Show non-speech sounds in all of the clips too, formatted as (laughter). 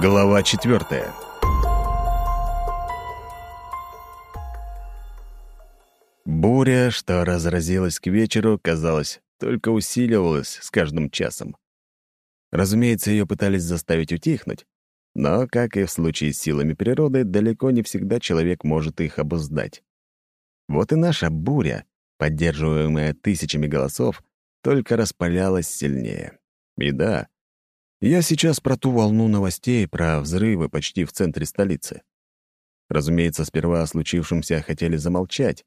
Глава четвертая. Буря, что разразилась к вечеру, казалось, только усиливалась с каждым часом. Разумеется, ее пытались заставить утихнуть, но, как и в случае с силами природы, далеко не всегда человек может их обуздать. Вот и наша буря, поддерживаемая тысячами голосов, только распалялась сильнее. И да, я сейчас про ту волну новостей, про взрывы почти в центре столицы. Разумеется, сперва о случившемся хотели замолчать.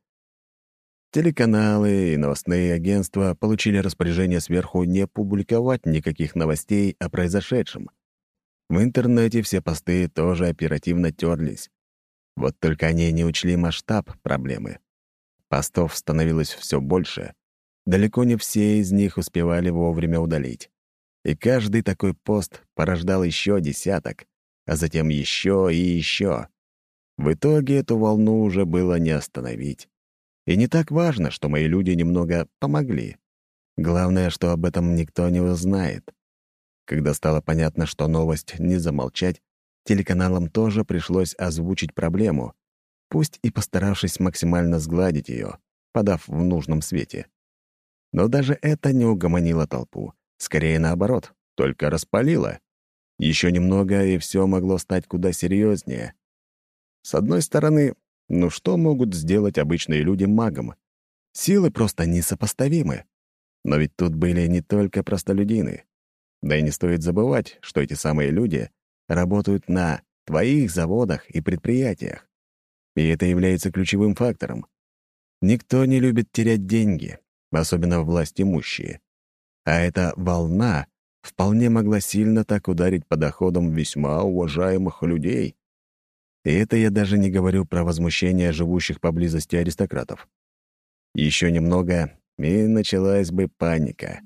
Телеканалы и новостные агентства получили распоряжение сверху не публиковать никаких новостей о произошедшем. В интернете все посты тоже оперативно терлись. Вот только они не учли масштаб проблемы. Постов становилось все больше. Далеко не все из них успевали вовремя удалить. И каждый такой пост порождал еще десяток, а затем еще и еще. В итоге эту волну уже было не остановить. И не так важно, что мои люди немного помогли. Главное, что об этом никто не узнает. Когда стало понятно, что новость не замолчать, телеканалам тоже пришлось озвучить проблему, пусть и постаравшись максимально сгладить ее, подав в нужном свете. Но даже это не угомонило толпу. Скорее наоборот, только распалило. Еще немного, и все могло стать куда серьезнее. С одной стороны, ну что могут сделать обычные люди магом? Силы просто несопоставимы. Но ведь тут были не только простолюдины. Да и не стоит забывать, что эти самые люди работают на твоих заводах и предприятиях. И это является ключевым фактором. Никто не любит терять деньги, особенно власть имущие. А эта волна вполне могла сильно так ударить по доходам весьма уважаемых людей. И это я даже не говорю про возмущение живущих поблизости аристократов. Еще немного, и началась бы паника.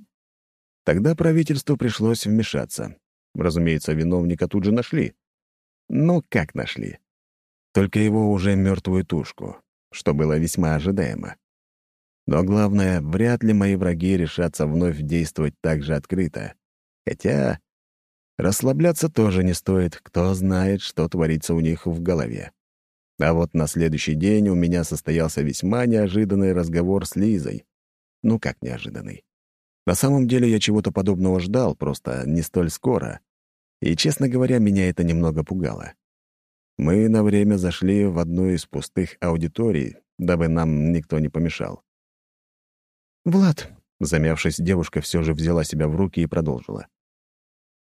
Тогда правительству пришлось вмешаться. Разумеется, виновника тут же нашли. Ну, как нашли? Только его уже мертвую тушку, что было весьма ожидаемо. Но главное, вряд ли мои враги решатся вновь действовать так же открыто. Хотя расслабляться тоже не стоит, кто знает, что творится у них в голове. А вот на следующий день у меня состоялся весьма неожиданный разговор с Лизой. Ну как неожиданный? На самом деле я чего-то подобного ждал, просто не столь скоро. И, честно говоря, меня это немного пугало. Мы на время зашли в одну из пустых аудиторий, дабы нам никто не помешал. «Влад», — замявшись, девушка все же взяла себя в руки и продолжила.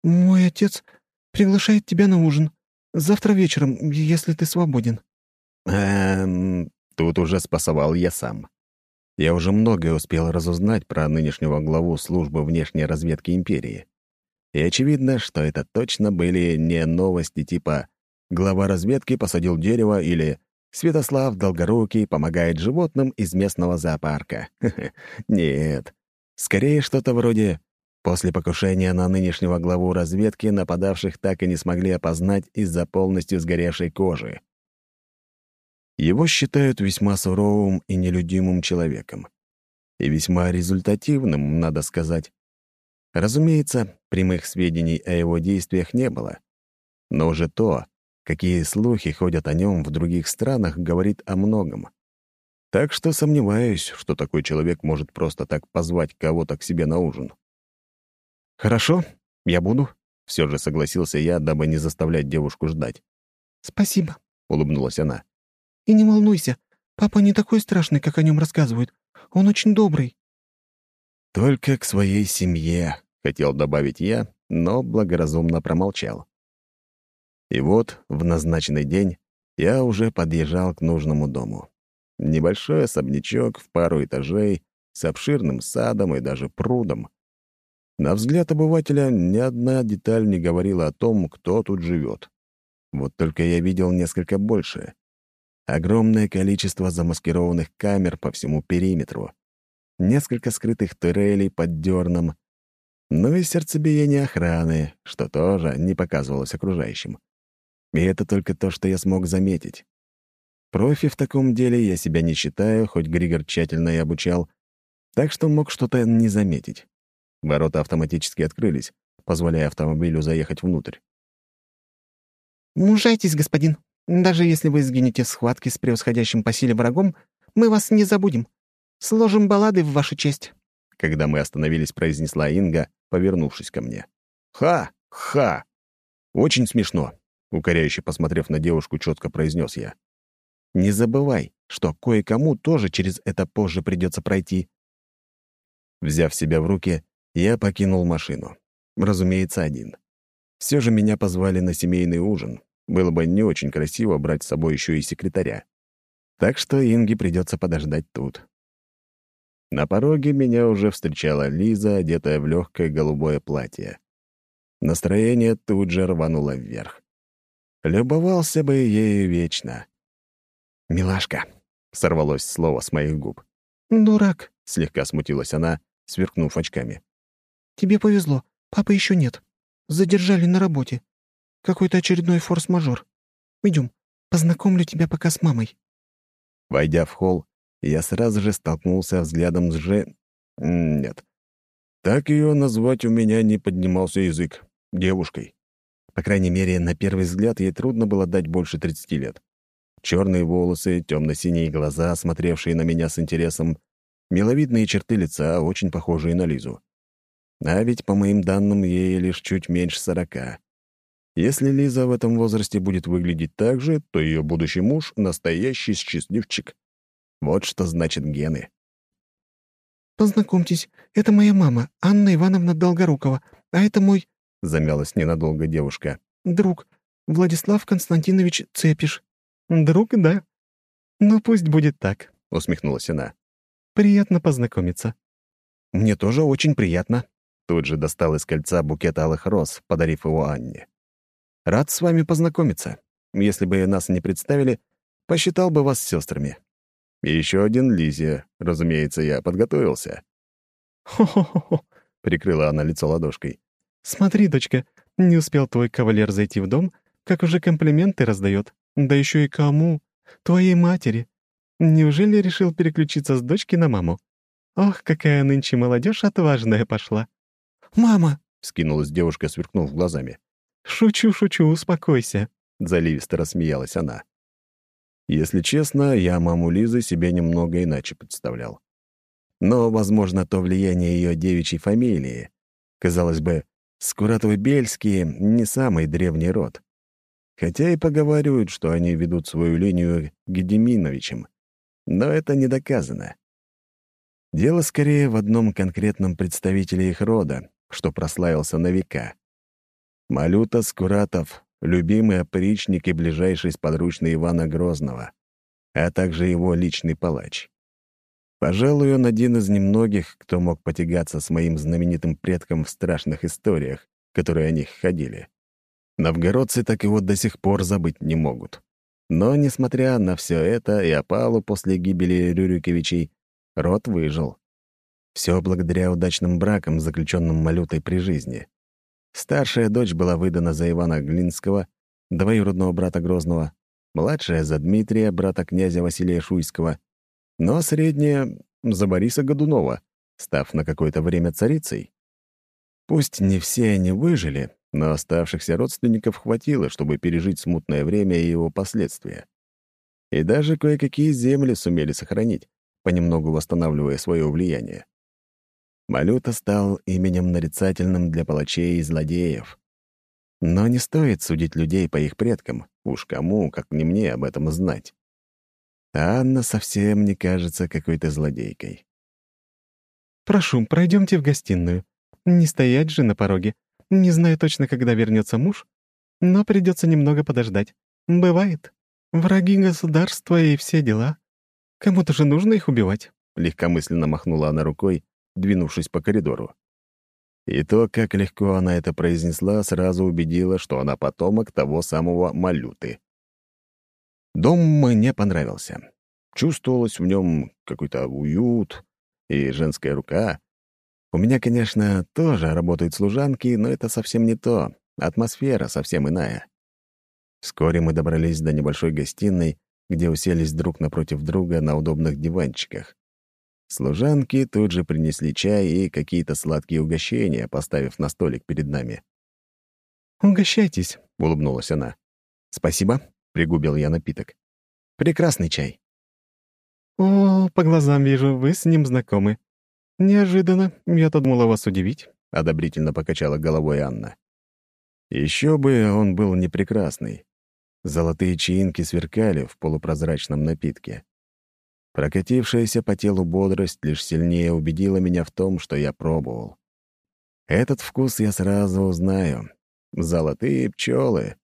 «Мой отец приглашает тебя на ужин. Завтра вечером, если ты свободен». «Эм...» Тут уже спасовал я сам. Я уже многое успел разузнать про нынешнего главу службы внешней разведки империи. И очевидно, что это точно были не новости типа «глава разведки посадил дерево» или Святослав Долгорукий помогает животным из местного зоопарка. (laughs) Нет. Скорее что-то вроде «После покушения на нынешнего главу разведки нападавших так и не смогли опознать из-за полностью сгоревшей кожи». Его считают весьма суровым и нелюдимым человеком. И весьма результативным, надо сказать. Разумеется, прямых сведений о его действиях не было. Но уже то, Какие слухи ходят о нем в других странах, говорит о многом. Так что сомневаюсь, что такой человек может просто так позвать кого-то к себе на ужин. «Хорошо, я буду», — все же согласился я, дабы не заставлять девушку ждать. «Спасибо», — улыбнулась она. «И не волнуйся, папа не такой страшный, как о нем рассказывают. Он очень добрый». «Только к своей семье», — хотел добавить я, но благоразумно промолчал. И вот в назначенный день я уже подъезжал к нужному дому. Небольшой особнячок в пару этажей с обширным садом и даже прудом. На взгляд обывателя ни одна деталь не говорила о том, кто тут живет. Вот только я видел несколько больше. Огромное количество замаскированных камер по всему периметру. Несколько скрытых турелей под дерном. Ну и сердцебиение охраны, что тоже не показывалось окружающим. И это только то, что я смог заметить. Профи в таком деле я себя не считаю, хоть Григор тщательно и обучал, так что мог что-то не заметить. Ворота автоматически открылись, позволяя автомобилю заехать внутрь. «Мужайтесь, господин. Даже если вы сгинете в схватке с превосходящим по силе врагом, мы вас не забудем. Сложим баллады в вашу честь». Когда мы остановились, произнесла Инга, повернувшись ко мне. «Ха! Ха! Очень смешно!» Укоряюще посмотрев на девушку, четко произнес я. «Не забывай, что кое-кому тоже через это позже придется пройти». Взяв себя в руки, я покинул машину. Разумеется, один. Все же меня позвали на семейный ужин. Было бы не очень красиво брать с собой еще и секретаря. Так что Инге придется подождать тут. На пороге меня уже встречала Лиза, одетая в легкое голубое платье. Настроение тут же рвануло вверх. Любовался бы ею вечно. «Милашка», — сорвалось слово с моих губ. «Дурак», — слегка смутилась она, сверкнув очками. «Тебе повезло. Папы еще нет. Задержали на работе. Какой-то очередной форс-мажор. Идем, познакомлю тебя пока с мамой». Войдя в холл, я сразу же столкнулся взглядом с Же... Нет. Так ее назвать у меня не поднимался язык. Девушкой. По крайней мере, на первый взгляд ей трудно было дать больше 30 лет. Черные волосы, темно-синие глаза, смотревшие на меня с интересом, миловидные черты лица, очень похожие на Лизу. А ведь, по моим данным, ей лишь чуть меньше сорока. Если Лиза в этом возрасте будет выглядеть так же, то ее будущий муж — настоящий счастливчик. Вот что значит гены. «Познакомьтесь, это моя мама, Анна Ивановна Долгорукова, а это мой...» — замялась ненадолго девушка. «Друг, Владислав Константинович Цепиш». «Друг, да? Ну, пусть будет так», — усмехнулась она. «Приятно познакомиться». «Мне тоже очень приятно», — тут же достал из кольца букет алых роз, подарив его Анне. «Рад с вами познакомиться. Если бы нас не представили, посчитал бы вас сестрами. И еще один Лизе, разумеется, я подготовился». «Хо-хо-хо», — прикрыла она лицо ладошкой. «Смотри, дочка, не успел твой кавалер зайти в дом, как уже комплименты раздает. Да еще и кому? Твоей матери. Неужели решил переключиться с дочки на маму? Ох, какая нынче молодежь отважная пошла. «Мама!» — скинулась девушка, сверкнув глазами. «Шучу, шучу, успокойся», — заливисто рассмеялась она. Если честно, я маму Лизы себе немного иначе представлял. Но, возможно, то влияние ее девичьей фамилии. Казалось бы, Скуратовы-Бельские — не самый древний род. Хотя и поговаривают, что они ведут свою линию Гедеминовичем. Но это не доказано. Дело скорее в одном конкретном представителе их рода, что прославился на века. Малюта Скуратов — любимый опричник и ближайший сподручный Ивана Грозного, а также его личный палач. Пожалуй, он один из немногих, кто мог потягаться с моим знаменитым предком в страшных историях, которые о них ходили. Новгородцы так его до сих пор забыть не могут. Но, несмотря на все это и опалу после гибели Рюриковичей, род выжил. Все благодаря удачным бракам, заключенным Малютой при жизни. Старшая дочь была выдана за Ивана Глинского, двоюродного брата Грозного, младшая — за Дмитрия, брата князя Василия Шуйского, но средняя — за Бориса Годунова, став на какое-то время царицей. Пусть не все они выжили, но оставшихся родственников хватило, чтобы пережить смутное время и его последствия. И даже кое-какие земли сумели сохранить, понемногу восстанавливая свое влияние. Малюта стал именем нарицательным для палачей и злодеев. Но не стоит судить людей по их предкам, уж кому, как не мне, об этом знать. А Анна совсем не кажется какой-то злодейкой. «Прошу, пройдемте в гостиную. Не стоять же на пороге. Не знаю точно, когда вернется муж, но придется немного подождать. Бывает. Враги государства и все дела. Кому-то же нужно их убивать». Легкомысленно махнула она рукой, двинувшись по коридору. И то, как легко она это произнесла, сразу убедило, что она потомок того самого Малюты. Дом мне понравился. Чувствовалось в нем какой-то уют и женская рука. У меня, конечно, тоже работают служанки, но это совсем не то. Атмосфера совсем иная. Вскоре мы добрались до небольшой гостиной, где уселись друг напротив друга на удобных диванчиках. Служанки тут же принесли чай и какие-то сладкие угощения, поставив на столик перед нами. «Угощайтесь», — улыбнулась она. «Спасибо», — пригубил я напиток. «Прекрасный чай». «О, по глазам вижу, вы с ним знакомы. Неожиданно, я-то думала вас удивить», — одобрительно покачала головой Анна. Еще бы он был не прекрасный. Золотые чаинки сверкали в полупрозрачном напитке. Прокатившаяся по телу бодрость лишь сильнее убедила меня в том, что я пробовал. Этот вкус я сразу узнаю. Золотые пчелы.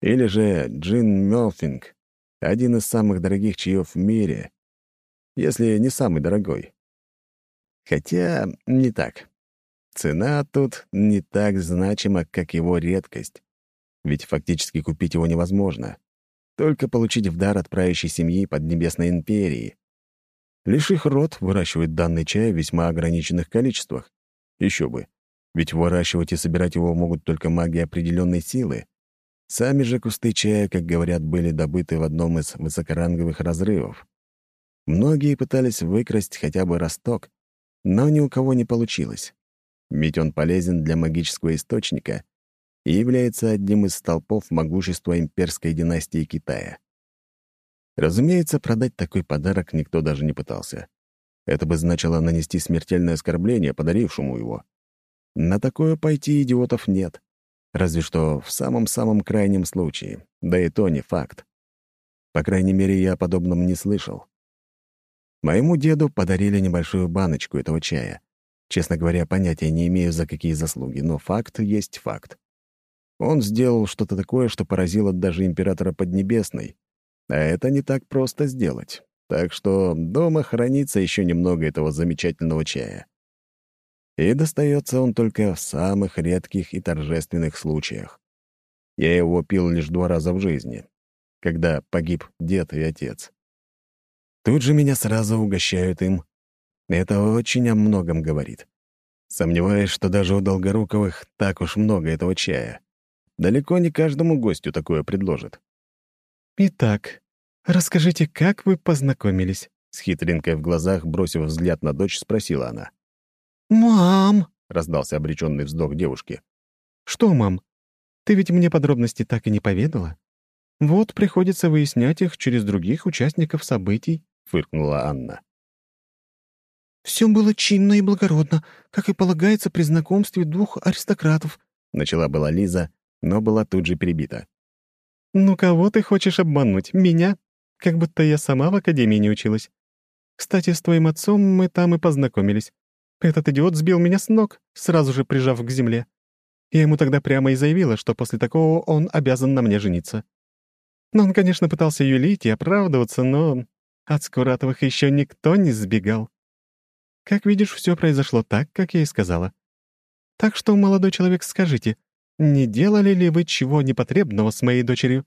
Или же джин Мелфинг, один из самых дорогих чаев в мире, если не самый дорогой. Хотя не так. Цена тут не так значима, как его редкость. Ведь фактически купить его невозможно. Только получить в дар от правящей семьи Поднебесной империи. Лишь их род выращивает данный чай в весьма ограниченных количествах. Еще бы. Ведь выращивать и собирать его могут только маги определенной силы. Сами же кусты чая, как говорят, были добыты в одном из высокоранговых разрывов. Многие пытались выкрасть хотя бы росток, но ни у кого не получилось ведь он полезен для магического источника и является одним из столпов могущества имперской династии Китая. Разумеется, продать такой подарок никто даже не пытался. Это бы значило нанести смертельное оскорбление подарившему его. На такое пойти идиотов нет. Разве что в самом-самом крайнем случае. Да и то не факт. По крайней мере, я о подобном не слышал. Моему деду подарили небольшую баночку этого чая, Честно говоря, понятия не имею, за какие заслуги, но факт есть факт. Он сделал что-то такое, что поразило даже императора Поднебесной. А это не так просто сделать. Так что дома хранится еще немного этого замечательного чая. И достается он только в самых редких и торжественных случаях. Я его пил лишь два раза в жизни, когда погиб дед и отец. Тут же меня сразу угощают им, это очень о многом говорит. Сомневаюсь, что даже у Долгоруковых так уж много этого чая. Далеко не каждому гостю такое предложат. «Итак, расскажите, как вы познакомились?» С хитринкой в глазах, бросив взгляд на дочь, спросила она. «Мам!» — раздался обреченный вздох девушки. «Что, мам? Ты ведь мне подробности так и не поведала? Вот приходится выяснять их через других участников событий», — фыркнула Анна. «Все было чинно и благородно, как и полагается при знакомстве двух аристократов», — начала была Лиза, но была тут же перебита. «Ну кого ты хочешь обмануть? Меня? Как будто я сама в академии не училась. Кстати, с твоим отцом мы там и познакомились. Этот идиот сбил меня с ног, сразу же прижав к земле. Я ему тогда прямо и заявила, что после такого он обязан на мне жениться. Но он, конечно, пытался юлить и оправдываться, но от Скуратовых еще никто не сбегал. Как видишь, все произошло так, как я и сказала. Так что, молодой человек, скажите, не делали ли вы чего непотребного с моей дочерью?»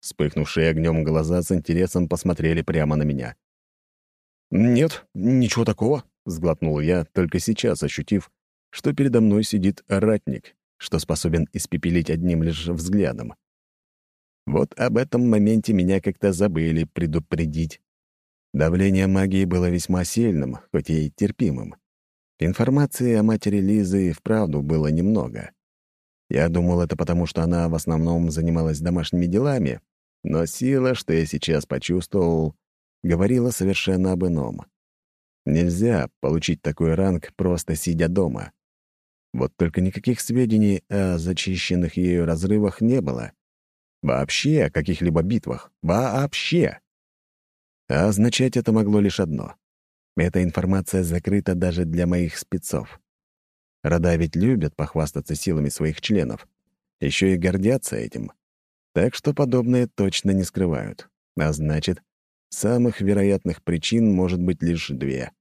Вспыхнувшие огнем глаза с интересом посмотрели прямо на меня. «Нет, ничего такого», — сглотнул я, только сейчас ощутив, что передо мной сидит ратник, что способен испепелить одним лишь взглядом. Вот об этом моменте меня как-то забыли предупредить. Давление магии было весьма сильным, хоть и терпимым. Информации о матери Лизы вправду было немного. Я думал, это потому, что она в основном занималась домашними делами, но сила, что я сейчас почувствовал, говорила совершенно об ином. Нельзя получить такой ранг, просто сидя дома. Вот только никаких сведений о зачищенных ею разрывах не было. Вообще о каких-либо битвах. Вообще. А означать это могло лишь одно. Эта информация закрыта даже для моих спецов. Рода ведь любят похвастаться силами своих членов. Еще и гордятся этим. Так что подобное точно не скрывают. А значит, самых вероятных причин может быть лишь две.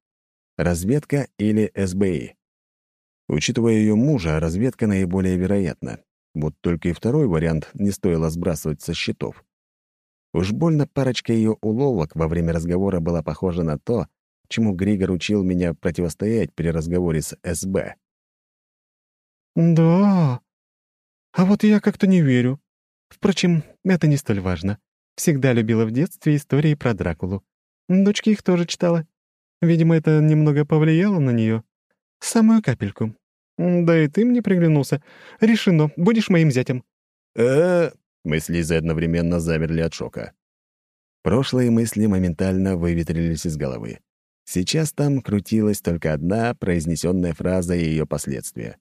Разведка или СБИ. Учитывая ее мужа, разведка наиболее вероятна. Вот только и второй вариант не стоило сбрасывать со счетов. Уж больно парочка ее уловок во время разговора была похожа на то, чему Григор учил меня противостоять при разговоре с СБ. «Да, а вот я как-то не верю. Впрочем, это не столь важно. Всегда любила в детстве истории про Дракулу. Дочки их тоже читала. Видимо, это немного повлияло на нее. Самую капельку. Да и ты мне приглянулся. Решено, будешь моим зятем». «Э-э...» Мы с Лизой одновременно замерли от шока. Прошлые мысли моментально выветрились из головы. Сейчас там крутилась только одна произнесенная фраза и ее последствия.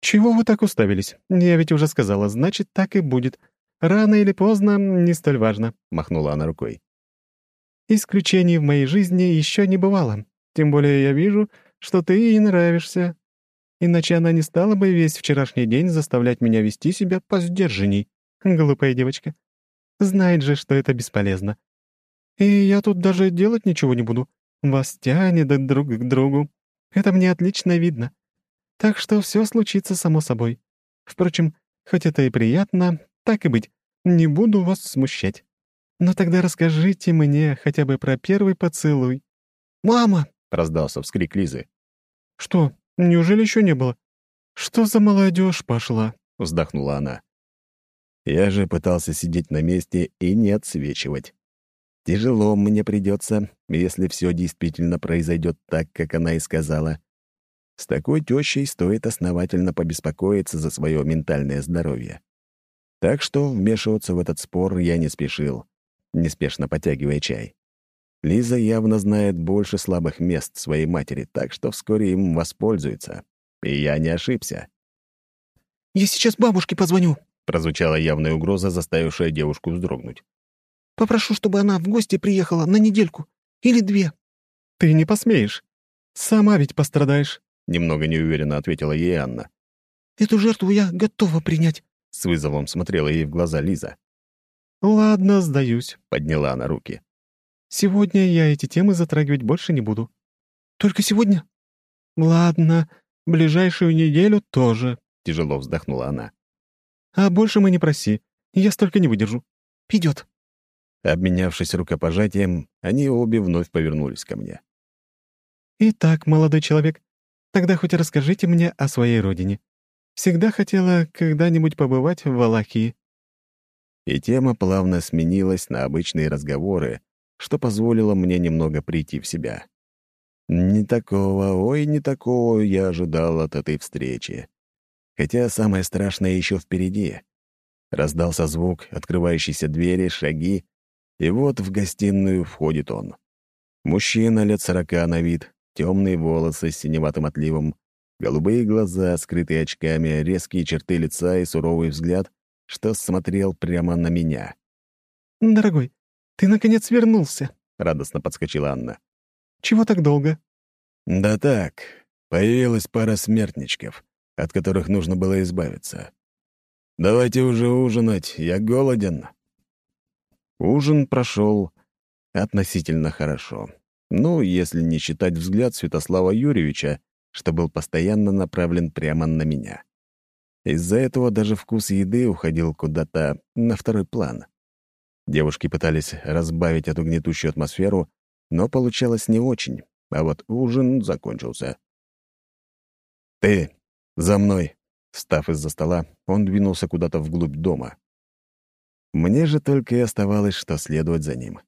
«Чего вы так уставились? Я ведь уже сказала, значит, так и будет. Рано или поздно, не столь важно», — махнула она рукой. «Исключений в моей жизни еще не бывало. Тем более я вижу, что ты ей нравишься. Иначе она не стала бы весь вчерашний день заставлять меня вести себя по сдержанней. Глупая девочка. Знает же, что это бесполезно. И я тут даже делать ничего не буду. Вас тянет друг к другу. Это мне отлично видно. Так что все случится само собой. Впрочем, хоть это и приятно, так и быть, не буду вас смущать. Но тогда расскажите мне хотя бы про первый поцелуй. «Мама!» — раздался вскрик Лизы. «Что, неужели еще не было? Что за молодежь пошла?» — вздохнула она. Я же пытался сидеть на месте и не отсвечивать. Тяжело мне придется, если все действительно произойдет так, как она и сказала. С такой тещей стоит основательно побеспокоиться за свое ментальное здоровье. Так что вмешиваться в этот спор я не спешил, неспешно потягивая чай. Лиза явно знает больше слабых мест своей матери, так что вскоре им воспользуется. И я не ошибся. «Я сейчас бабушке позвоню», — прозвучала явная угроза, заставившая девушку вздрогнуть. Попрошу, чтобы она в гости приехала на недельку. Или две». «Ты не посмеешь. Сама ведь пострадаешь», — немного неуверенно ответила ей Анна. «Эту жертву я готова принять», — с вызовом смотрела ей в глаза Лиза. «Ладно, сдаюсь», — подняла она руки. «Сегодня я эти темы затрагивать больше не буду». «Только сегодня?» «Ладно, ближайшую неделю тоже», — тяжело вздохнула она. «А больше мы не проси, я столько не выдержу». «Идет», Обменявшись рукопожатием, они обе вновь повернулись ко мне. «Итак, молодой человек, тогда хоть расскажите мне о своей родине. Всегда хотела когда-нибудь побывать в Валахии». И тема плавно сменилась на обычные разговоры, что позволило мне немного прийти в себя. Не такого, ой, не такого я ожидал от этой встречи. Хотя самое страшное еще впереди. Раздался звук открывающейся двери, шаги, и вот в гостиную входит он. Мужчина лет сорока на вид, темные волосы с синеватым отливом, голубые глаза, скрытые очками, резкие черты лица и суровый взгляд, что смотрел прямо на меня. «Дорогой, ты наконец вернулся», — радостно подскочила Анна. «Чего так долго?» «Да так, появилась пара смертничков, от которых нужно было избавиться. Давайте уже ужинать, я голоден». Ужин прошел относительно хорошо. Ну, если не считать взгляд Святослава Юрьевича, что был постоянно направлен прямо на меня. Из-за этого даже вкус еды уходил куда-то на второй план. Девушки пытались разбавить эту гнетущую атмосферу, но получалось не очень, а вот ужин закончился. «Ты, за мной!» Встав из-за стола, он двинулся куда-то вглубь дома. Мне же только и оставалось, что следовать за ним.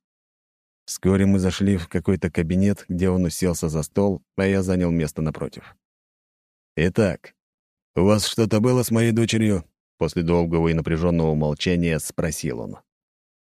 Вскоре мы зашли в какой-то кабинет, где он уселся за стол, а я занял место напротив. «Итак, у вас что-то было с моей дочерью?» После долгого и напряженного молчания спросил он.